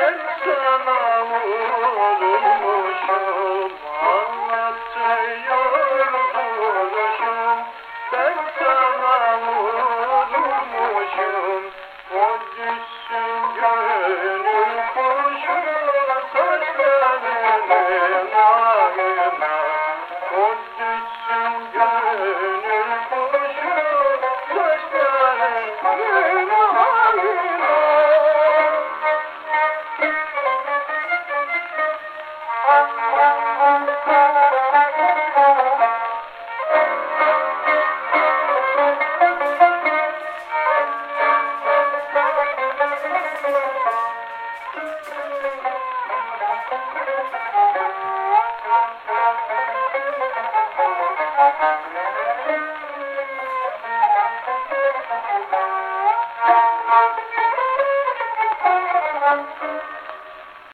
Ben sana vurmuşum Thank you.